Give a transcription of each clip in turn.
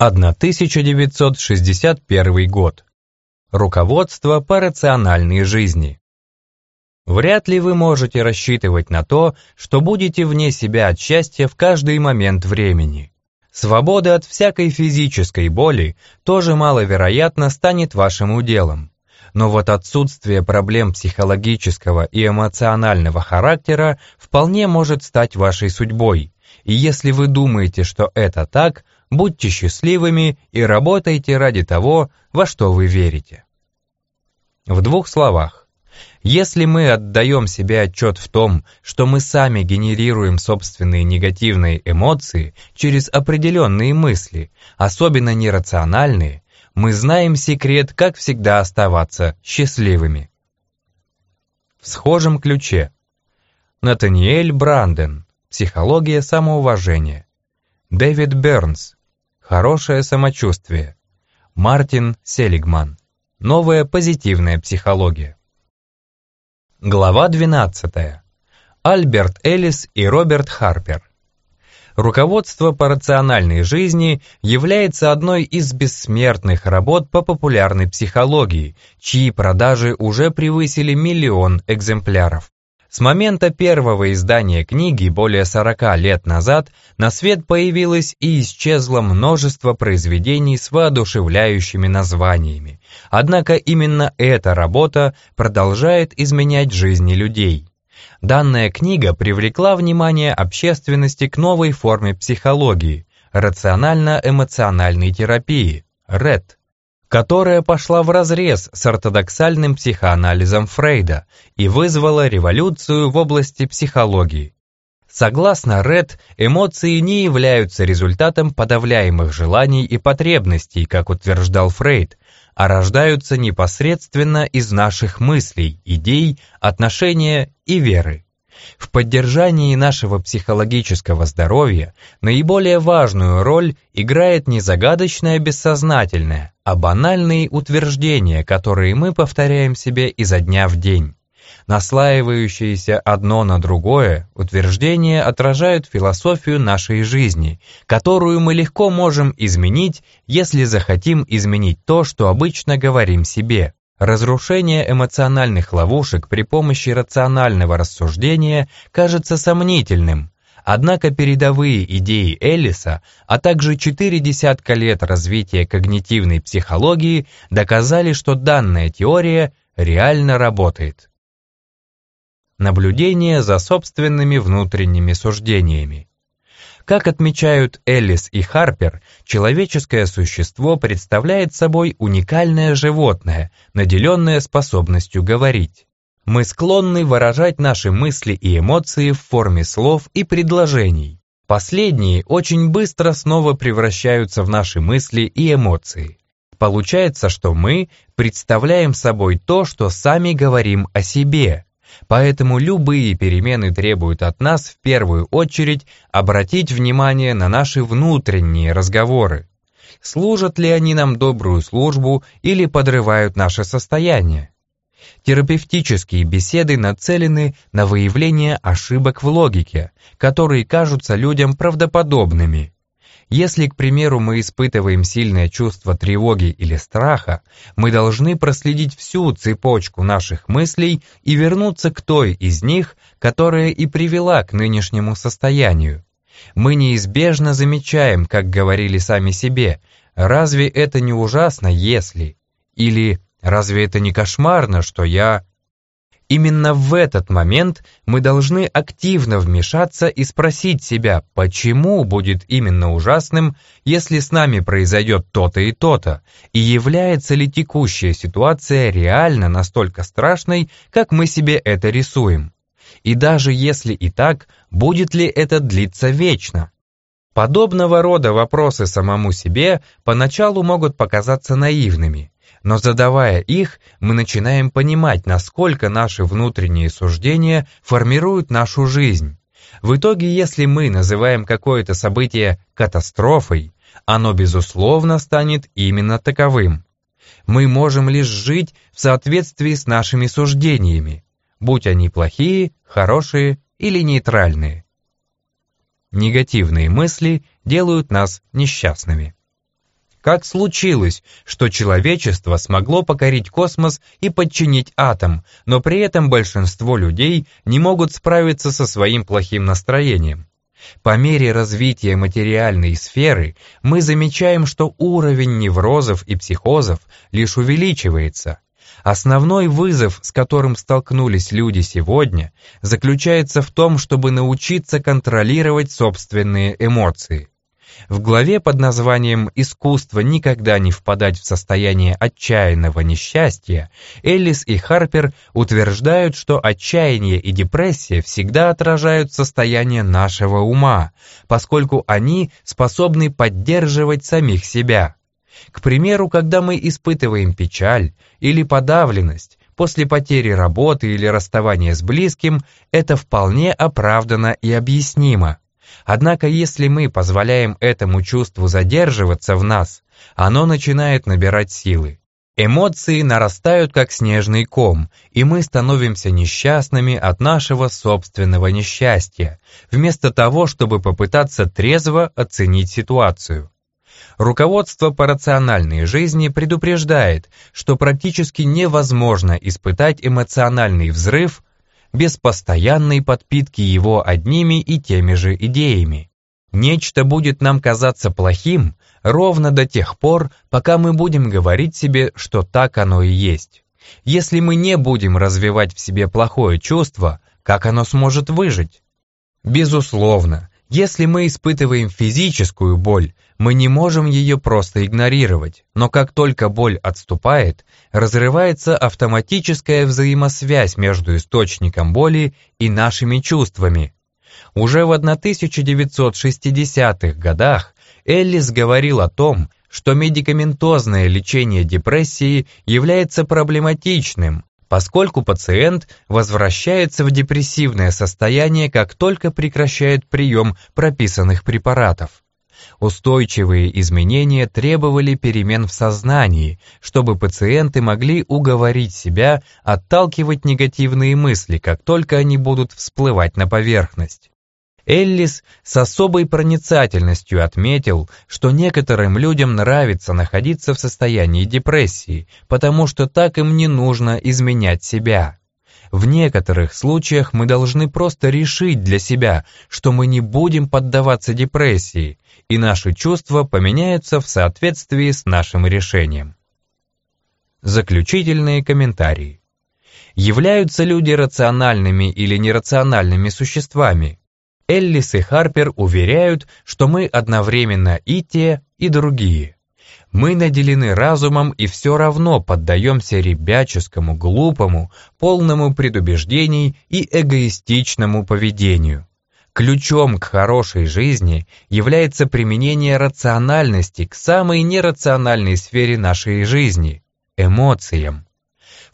1961 год. Руководство по рациональной жизни. Вряд ли вы можете рассчитывать на то, что будете вне себя от счастья в каждый момент времени. Свобода от всякой физической боли тоже маловероятно станет вашим уделом. Но вот отсутствие проблем психологического и эмоционального характера вполне может стать вашей судьбой. И если вы думаете, что это так, будьте счастливыми и работайте ради того, во что вы верите. В двух словах. Если мы отдаем себе отчет в том, что мы сами генерируем собственные негативные эмоции через определенные мысли, особенно нерациональные, мы знаем секрет, как всегда оставаться счастливыми. В схожем ключе. Натаниэль Бранден. Психология самоуважения. Дэвид Бернс. Хорошее самочувствие. Мартин Селигман. Новая позитивная психология. Глава 12. Альберт Эллис и Роберт Харпер. Руководство по рациональной жизни является одной из бессмертных работ по популярной психологии, чьи продажи уже превысили миллион экземпляров. С момента первого издания книги более 40 лет назад на свет появилось и исчезло множество произведений с воодушевляющими названиями. Однако именно эта работа продолжает изменять жизни людей. Данная книга привлекла внимание общественности к новой форме психологии – рационально-эмоциональной терапии – РЭТ которая пошла вразрез с ортодоксальным психоанализом Фрейда и вызвала революцию в области психологии. Согласно Ред, эмоции не являются результатом подавляемых желаний и потребностей, как утверждал Фрейд, а рождаются непосредственно из наших мыслей, идей, отношения и веры. В поддержании нашего психологического здоровья наиболее важную роль играет не загадочное бессознательное, а банальные утверждения, которые мы повторяем себе изо дня в день. Наслаивающиеся одно на другое, утверждения отражают философию нашей жизни, которую мы легко можем изменить, если захотим изменить то, что обычно говорим себе. Разрушение эмоциональных ловушек при помощи рационального рассуждения кажется сомнительным, однако передовые идеи Эллиса, а также четыре десятка лет развития когнитивной психологии доказали, что данная теория реально работает. Наблюдение за собственными внутренними суждениями. Как отмечают Эллис и Харпер, человеческое существо представляет собой уникальное животное, наделенное способностью говорить. Мы склонны выражать наши мысли и эмоции в форме слов и предложений. Последние очень быстро снова превращаются в наши мысли и эмоции. Получается, что мы представляем собой то, что сами говорим о себе, Поэтому любые перемены требуют от нас в первую очередь обратить внимание на наши внутренние разговоры. Служат ли они нам добрую службу или подрывают наше состояние? Терапевтические беседы нацелены на выявление ошибок в логике, которые кажутся людям правдоподобными, если, к примеру, мы испытываем сильное чувство тревоги или страха, мы должны проследить всю цепочку наших мыслей и вернуться к той из них, которая и привела к нынешнему состоянию. Мы неизбежно замечаем, как говорили сами себе, «Разве это не ужасно, если?» Или «Разве это не кошмарно, что я...» Именно в этот момент мы должны активно вмешаться и спросить себя, почему будет именно ужасным, если с нами произойдет то-то и то-то, и является ли текущая ситуация реально настолько страшной, как мы себе это рисуем. И даже если и так, будет ли это длиться вечно? Подобного рода вопросы самому себе поначалу могут показаться наивными, но задавая их, мы начинаем понимать, насколько наши внутренние суждения формируют нашу жизнь. В итоге, если мы называем какое-то событие катастрофой, оно, безусловно, станет именно таковым. Мы можем лишь жить в соответствии с нашими суждениями, будь они плохие, хорошие или нейтральные. Негативные мысли делают нас несчастными. Как случилось, что человечество смогло покорить космос и подчинить атом, но при этом большинство людей не могут справиться со своим плохим настроением. По мере развития материальной сферы мы замечаем, что уровень неврозов и психозов лишь увеличивается. Основной вызов, с которым столкнулись люди сегодня, заключается в том, чтобы научиться контролировать собственные эмоции. В главе под названием «Искусство никогда не впадать в состояние отчаянного несчастья» Эллис и Харпер утверждают, что отчаяние и депрессия всегда отражают состояние нашего ума, поскольку они способны поддерживать самих себя. К примеру, когда мы испытываем печаль или подавленность, после потери работы или расставания с близким, это вполне оправдано и объяснимо. Однако если мы позволяем этому чувству задерживаться в нас, оно начинает набирать силы. Эмоции нарастают как снежный ком, и мы становимся несчастными от нашего собственного несчастья, вместо того, чтобы попытаться трезво оценить ситуацию. Руководство по рациональной жизни предупреждает, что практически невозможно испытать эмоциональный взрыв без постоянной подпитки его одними и теми же идеями. Нечто будет нам казаться плохим ровно до тех пор, пока мы будем говорить себе, что так оно и есть. Если мы не будем развивать в себе плохое чувство, как оно сможет выжить? Безусловно, если мы испытываем физическую боль, мы не можем ее просто игнорировать, но как только боль отступает, разрывается автоматическая взаимосвязь между источником боли и нашими чувствами. Уже в 1960-х годах Эллис говорил о том, что медикаментозное лечение депрессии является проблематичным, поскольку пациент возвращается в депрессивное состояние, как только прекращает прием прописанных препаратов. Устойчивые изменения требовали перемен в сознании, чтобы пациенты могли уговорить себя отталкивать негативные мысли, как только они будут всплывать на поверхность. Эллис с особой проницательностью отметил, что некоторым людям нравится находиться в состоянии депрессии, потому что так им не нужно изменять себя. В некоторых случаях мы должны просто решить для себя, что мы не будем поддаваться депрессии, и наши чувства поменяются в соответствии с нашим решением. Заключительные комментарии. Являются люди рациональными или нерациональными существами? Эллис и Харпер уверяют, что мы одновременно и те, и другие. Мы наделены разумом и все равно поддаемся ребяческому, глупому, полному предубеждений и эгоистичному поведению. Ключом к хорошей жизни является применение рациональности к самой нерациональной сфере нашей жизни – эмоциям.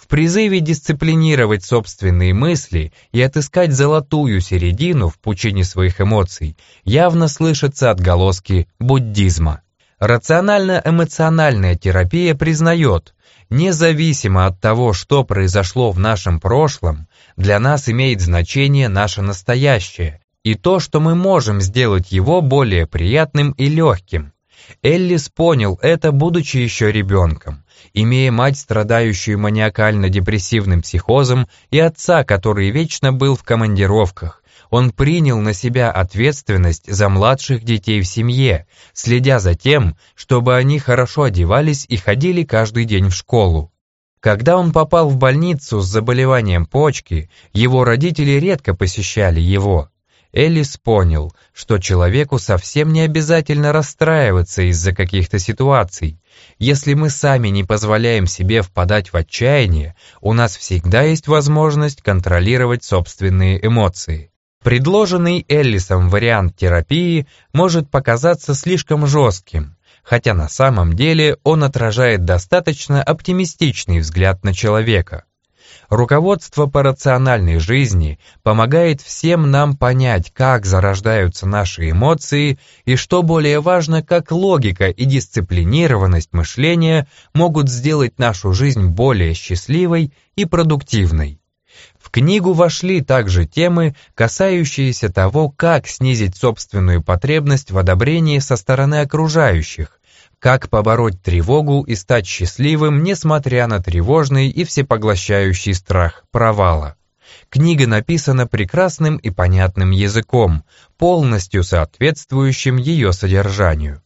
В призыве дисциплинировать собственные мысли и отыскать золотую середину в пучине своих эмоций явно слышатся отголоски буддизма. Рационально-эмоциональная терапия признает, независимо от того, что произошло в нашем прошлом, для нас имеет значение наше настоящее и то, что мы можем сделать его более приятным и легким. Эллис понял это, будучи еще ребенком имея мать, страдающую маниакально-депрессивным психозом, и отца, который вечно был в командировках. Он принял на себя ответственность за младших детей в семье, следя за тем, чтобы они хорошо одевались и ходили каждый день в школу. Когда он попал в больницу с заболеванием почки, его родители редко посещали его. Элис понял, что человеку совсем не обязательно расстраиваться из-за каких-то ситуаций. Если мы сами не позволяем себе впадать в отчаяние, у нас всегда есть возможность контролировать собственные эмоции. Предложенный Эллисом вариант терапии может показаться слишком жестким, хотя на самом деле он отражает достаточно оптимистичный взгляд на человека. Руководство по рациональной жизни помогает всем нам понять, как зарождаются наши эмоции и, что более важно, как логика и дисциплинированность мышления могут сделать нашу жизнь более счастливой и продуктивной. В книгу вошли также темы, касающиеся того, как снизить собственную потребность в одобрении со стороны окружающих, Как побороть тревогу и стать счастливым, несмотря на тревожный и всепоглощающий страх провала. Книга написана прекрасным и понятным языком, полностью соответствующим ее содержанию.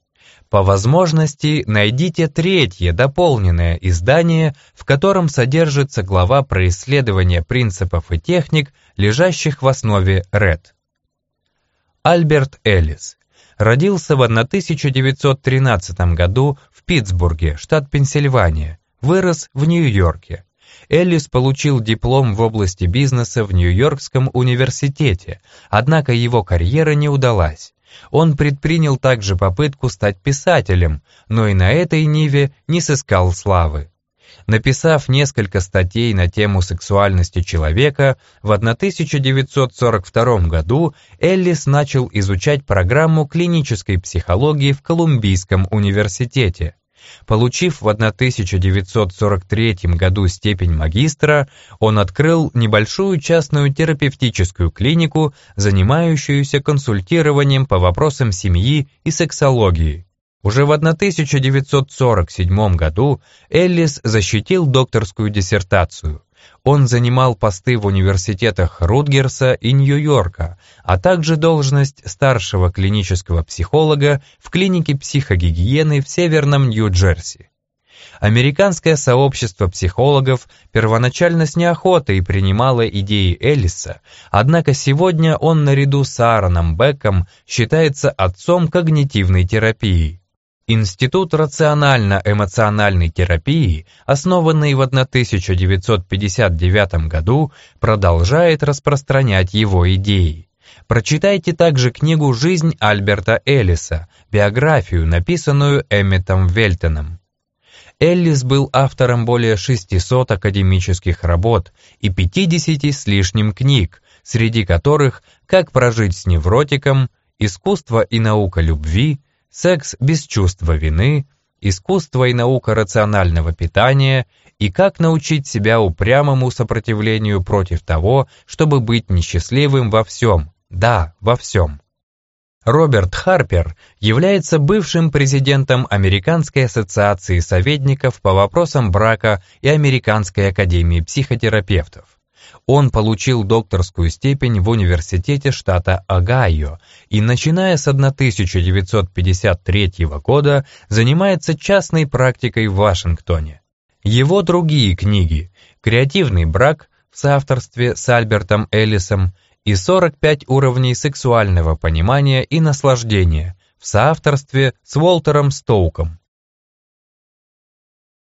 По возможности найдите третье дополненное издание, в котором содержится глава про исследование принципов и техник, лежащих в основе РЭД. Альберт Эллис Родился в 1913 году в Питтсбурге, штат Пенсильвания. Вырос в Нью-Йорке. Эллис получил диплом в области бизнеса в Нью-Йоркском университете, однако его карьера не удалась. Он предпринял также попытку стать писателем, но и на этой ниве не сыскал славы. Написав несколько статей на тему сексуальности человека, в 1942 году Эллис начал изучать программу клинической психологии в Колумбийском университете. Получив в 1943 году степень магистра, он открыл небольшую частную терапевтическую клинику, занимающуюся консультированием по вопросам семьи и сексологии. Уже в 1947 году Эллис защитил докторскую диссертацию. Он занимал посты в университетах Рутгерса и Нью-Йорка, а также должность старшего клинического психолога в клинике психогигиены в Северном Нью-Джерси. Американское сообщество психологов первоначально с неохотой принимало идеи Эллиса, однако сегодня он наряду с Аароном Беком считается отцом когнитивной терапии. Институт рационально-эмоциональной терапии, основанный в 1959 году, продолжает распространять его идеи. Прочитайте также книгу «Жизнь Альберта Эллиса», биографию, написанную Эмметом Вельтоном. Эллис был автором более 600 академических работ и 50 с лишним книг, среди которых «Как прожить с невротиком», «Искусство и наука любви», секс без чувства вины, искусство и наука рационального питания и как научить себя упрямому сопротивлению против того, чтобы быть несчастливым во всем, да, во всем. Роберт Харпер является бывшим президентом Американской ассоциации советников по вопросам брака и Американской академии психотерапевтов. Он получил докторскую степень в университете штата Огайо и, начиная с 1953 года, занимается частной практикой в Вашингтоне. Его другие книги «Креативный брак» в соавторстве с Альбертом Эллисом и «45 уровней сексуального понимания и наслаждения» в соавторстве с Уолтером Стоуком